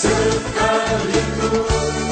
seu carinho.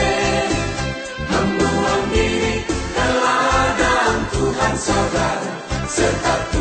Mesir diri ke Tuhan saudara Serta Tuhan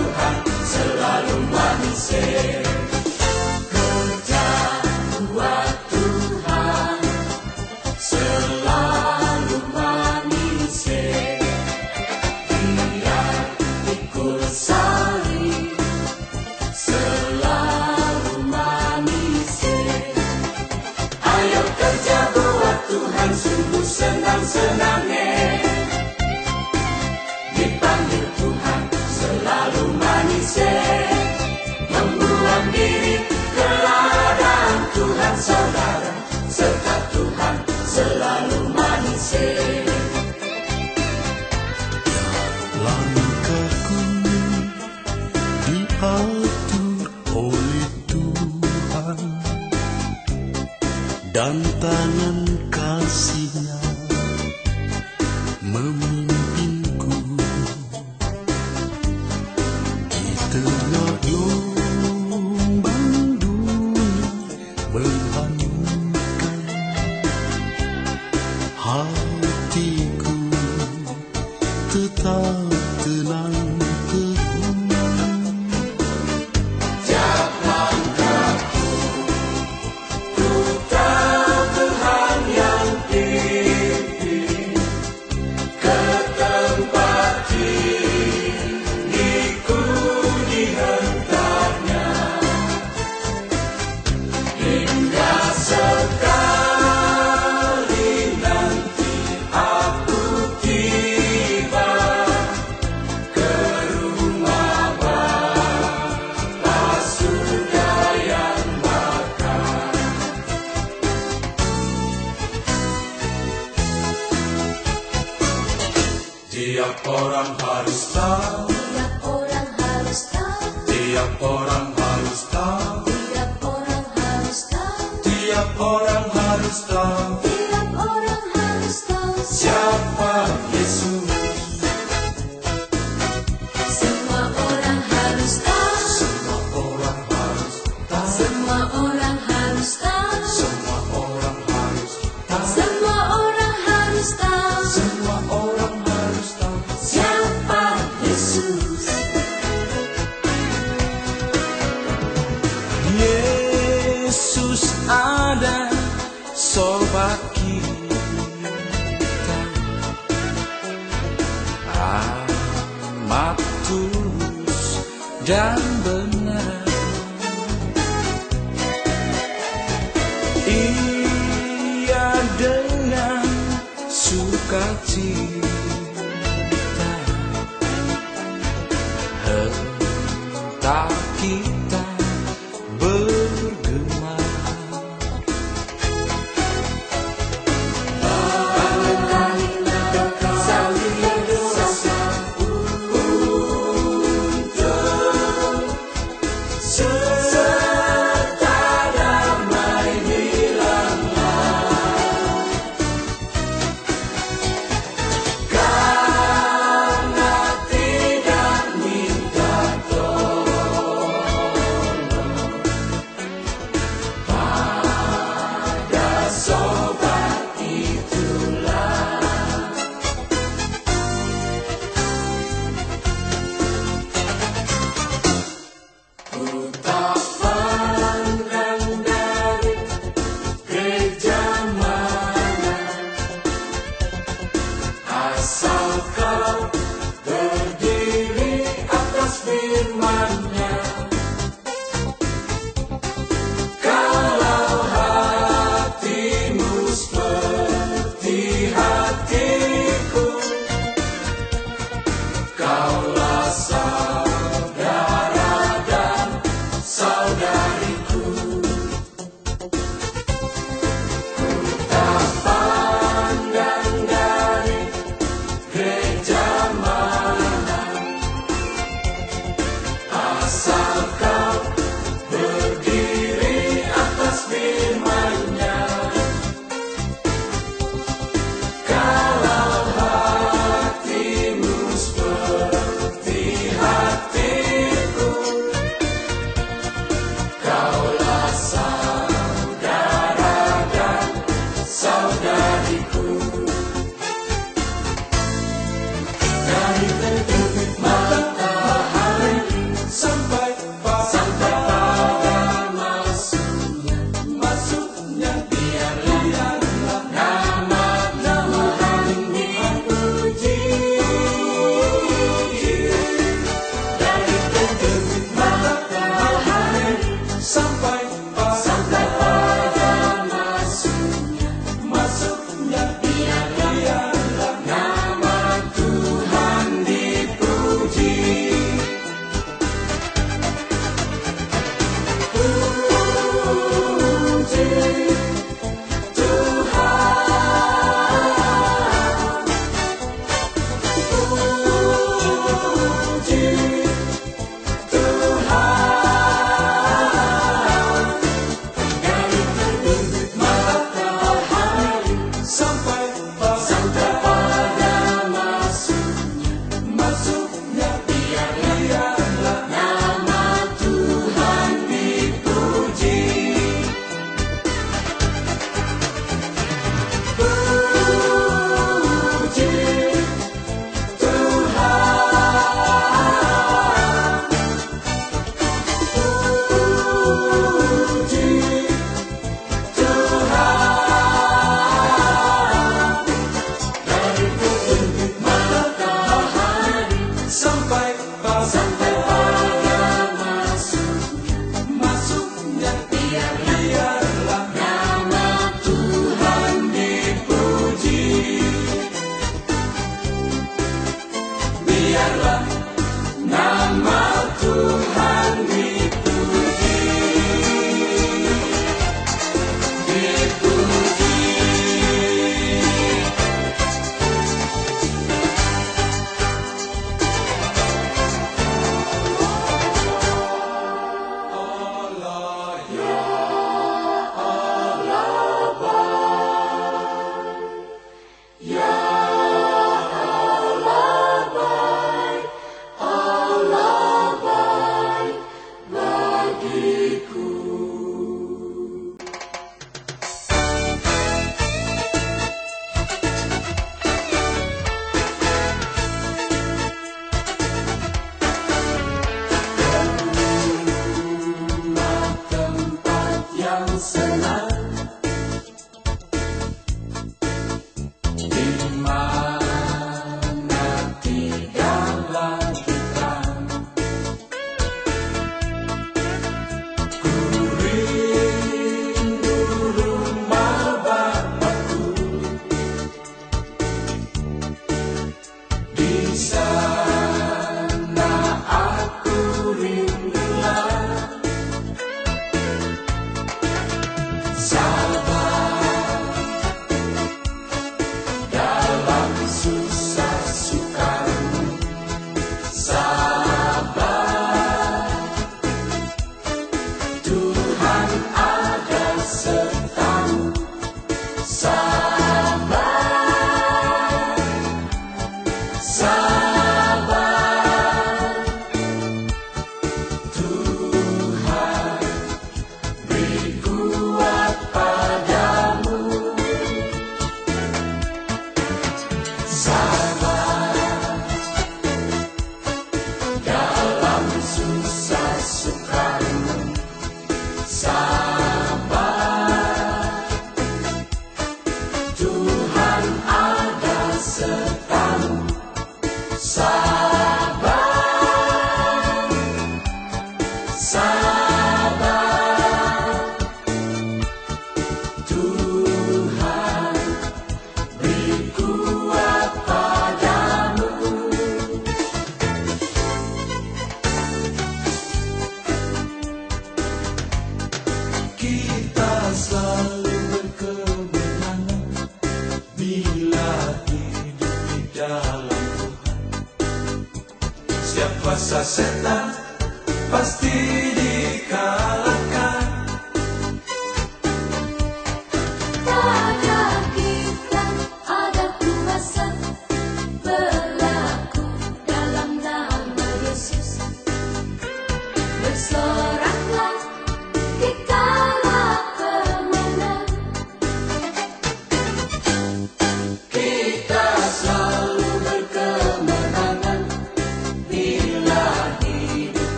dan tangan kasih.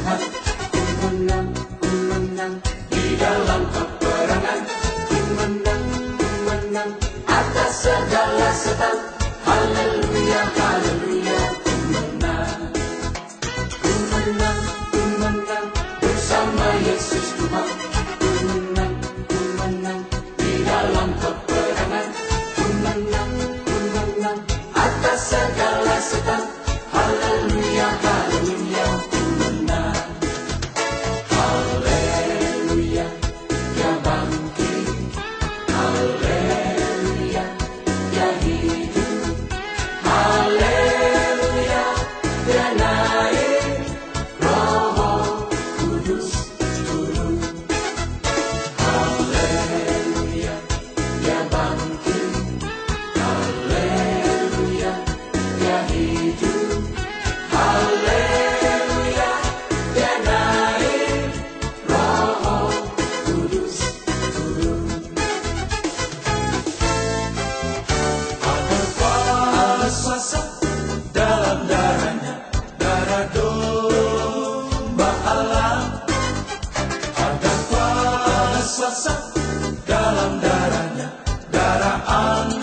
ja. dalam darahnya. Darah anak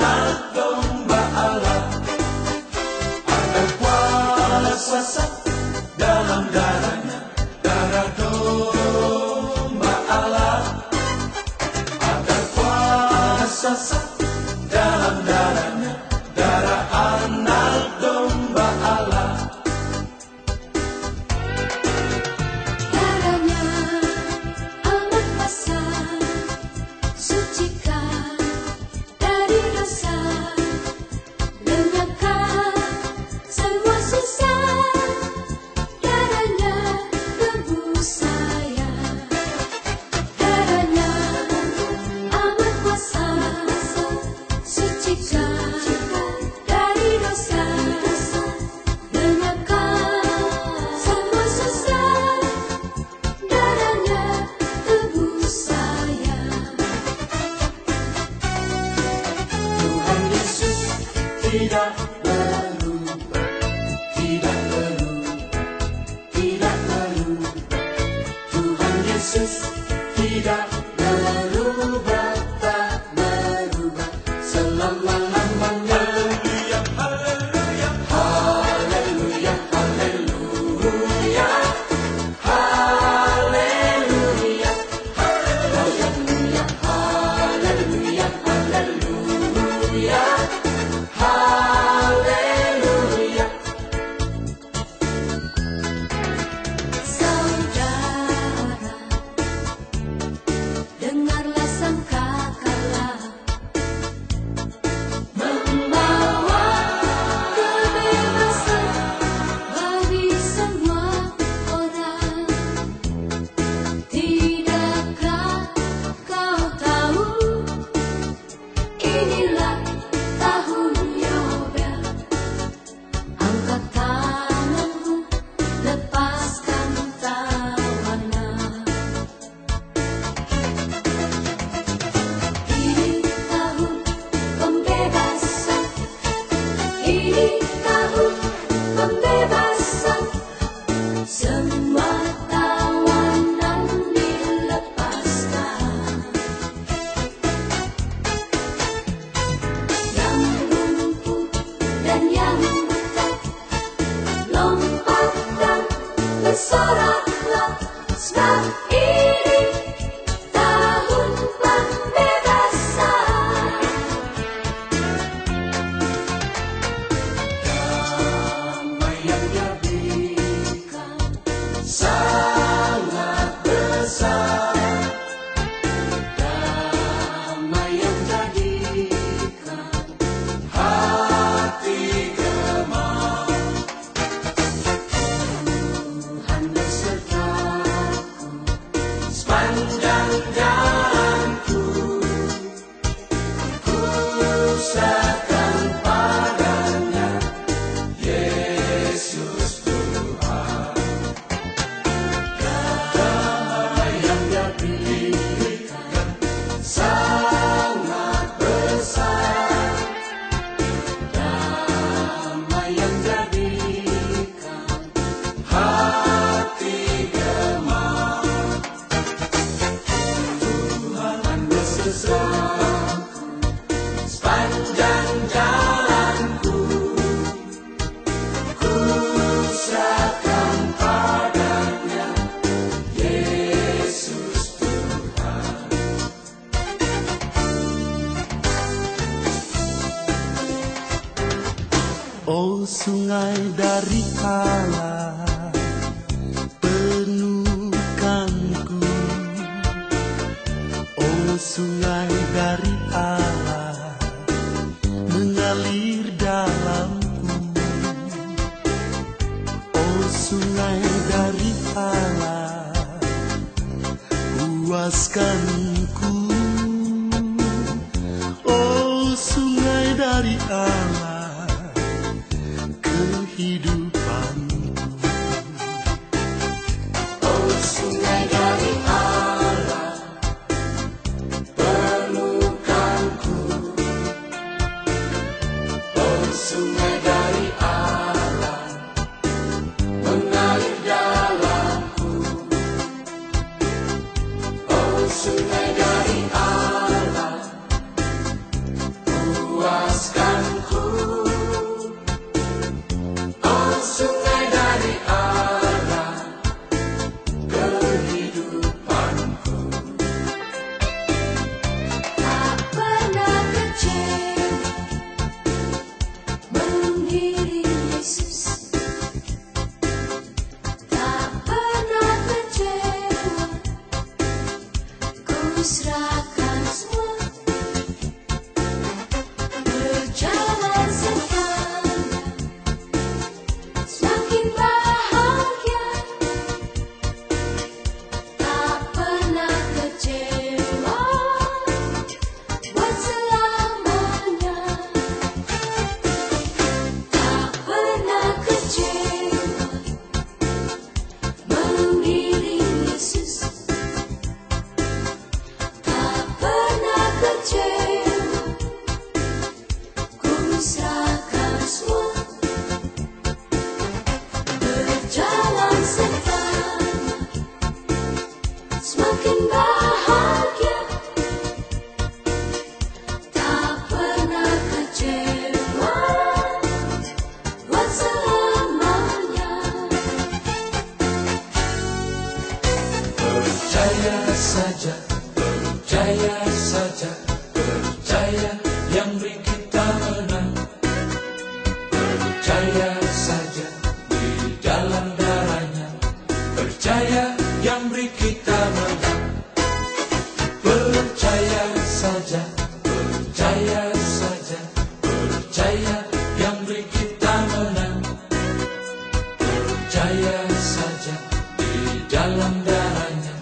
dalam darahnya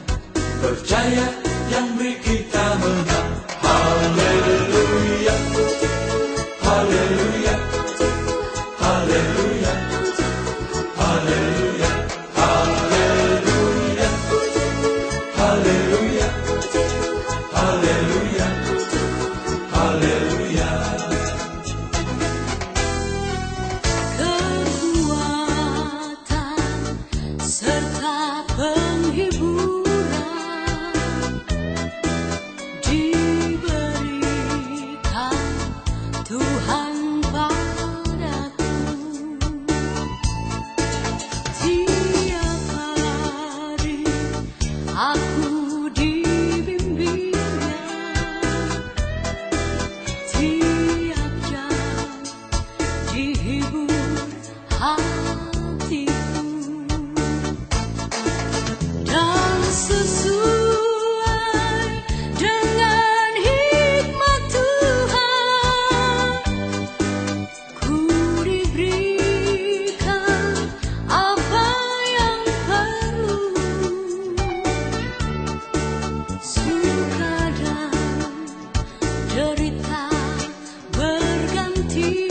Percaya yang beri you.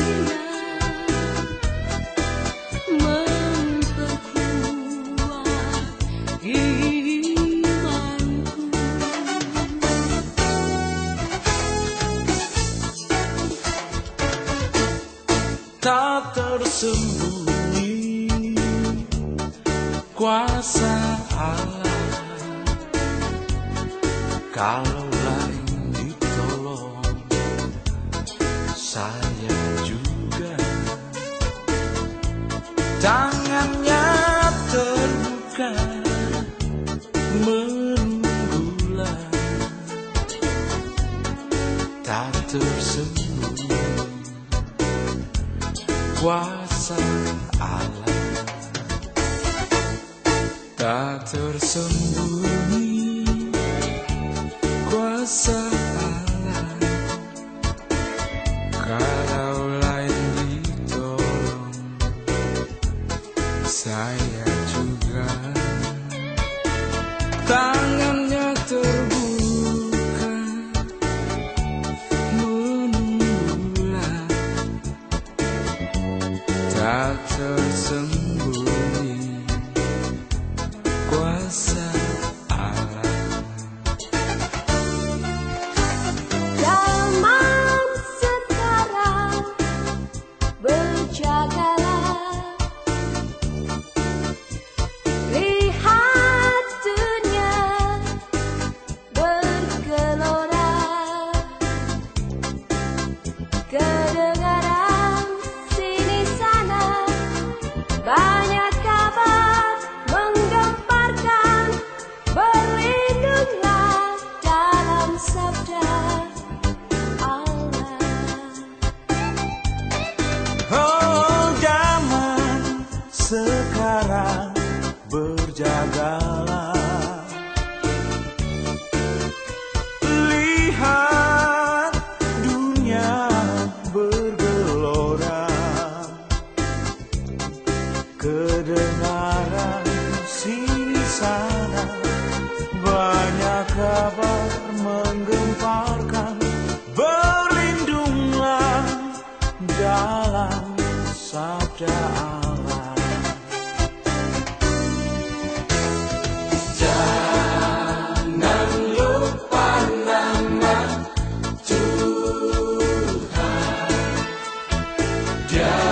Yeah.